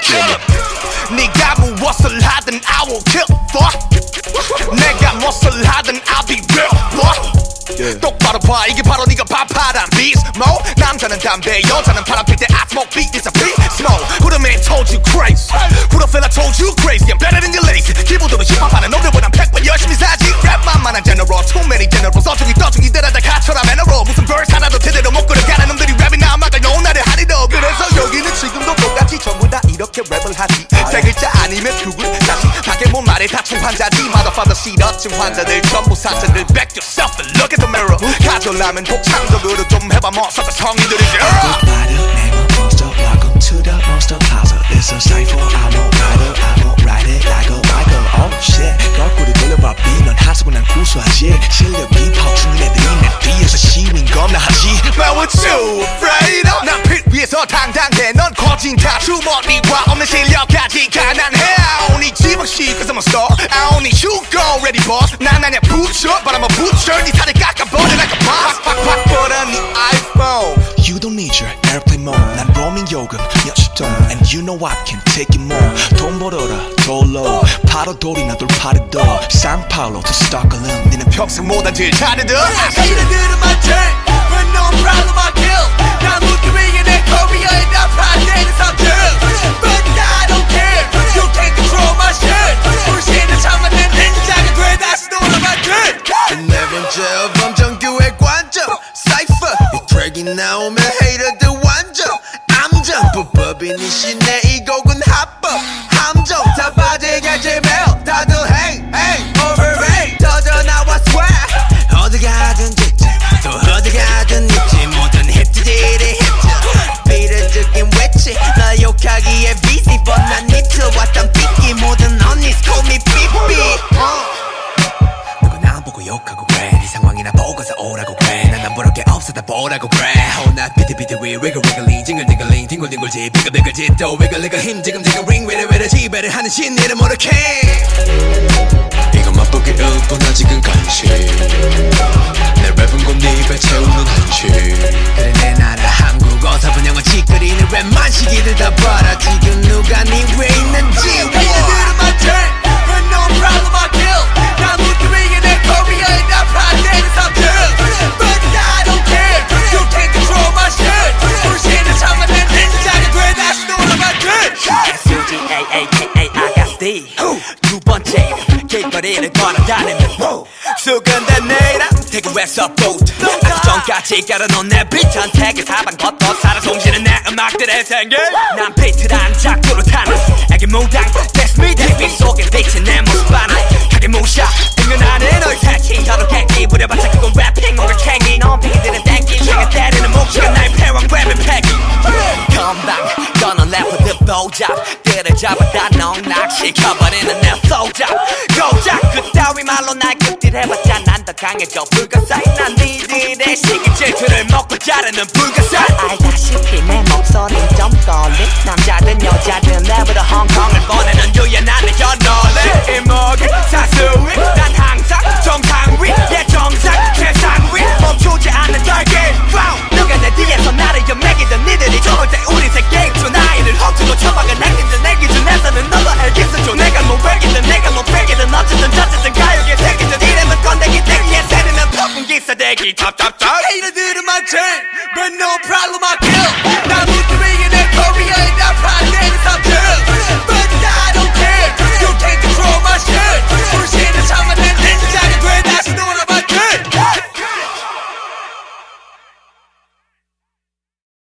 kill 네가 무엇을 하든 I will kill for 내가 무엇을 하든 I'll be real for yeah. 똑바로 봐 이게 바로 네가 바파란 비스모 남자는 담배 여자는 바람 필때 I smoke weed it's a beast mode Who the man told you crazy Who the fella told you crazy 이렇게 랩을 하지 세 글자 아니면 두 글 다시 밖에 못 말해 다충 환자지 motherfucker 시러진 환자들 전부 사자들 back yourself and look at the mirror 가져라면 독창적으로 좀 해봐 뭐 서서 성인들이지 Rider, name a monster. Welcome to the monster closet. It's a cipher. I'm a rider. I'm a ride it like a biker. Oh shit. 거꾸로 돌려봐 B. 넌 하수고 난 구수하지. 실력이 퍽주는 애들이 내 뒤에서 시윈 겁나하지. But what you afraid of? 난빛 위에서 당당해 넌 거진 다 주머니와 없는 실력까지 가난해 I only 집어시 cause I'm a star I only shoot go ready boss 난 아냐 butcher but I'm a butcher 네 살을 깎아버려 like a boss 팍팍 뻗어 네 iPhone You don't need your airplane mode. 난 roaming 요금 몇십 돈. And you know I can take it more. 돈 벌어라 돌로. 바로 돌이나 돌파리도. 상파울로 to Stockholm. 니는 평생 못한 질 잘해도 Hater들은 my turn 나오면 헤이터들 완전 암정 불법인 이 시내 이 곡은 합법. 함정 다 빠지겠지 매일 다들 hey hey overrate 터져 나와 swag 어디 가든 직진 또 어디 가든 있지. 모든 힙지들이 힙지 비례적인 외치. 나 욕하기에 busy 난 니트 왔던 삐끼 모든 언니 call me 삐삐 누구 나 보고 욕하고 그래. 네 상황이나 보고서 오라고 그래 부를 게 없어 다 보라고 그래. 호나 비트비트 위 위글 위글링 징글징글링 뒹굴뒹굴지 비글비글지 또 위글리글 힘 지금 지금 링 위르위르 지배를 하는 신 이름 모르게. 이거 맛보기 없고 나 지금 간식 두 번째 길거리를 걸어다니는 수근된 내일아 태그에서 보트 전까지 깔아놓은 내 비트한 태그 사방 걷어 살아 숨쉬는 내 음악들의 생길 난 비트란 작두로 타는 애기 무당 That's me TV 속에 비친 내 모습 하나 가게 무셔 응연하는 너의 새끼 혀로 객기 부려봤자 그건 래핑 뭔가 캥기 넌 비기들은 땡기. 내가 때리는 몫이가 나의 패왕 랩의 패기. 건방 떠난 래퍼들 보잡 때를 잡아다 넉락시켜버리는 내 소잡 고작 그따위 말로 날 급딜해봤자 난 더 강해져. 불가사의 난 니들의 시기 질투를 먹고 자르는 불가사. 알다시피 내 목소리 좀 떨림. 남자든 여자든 내부터 홍 no problem I kill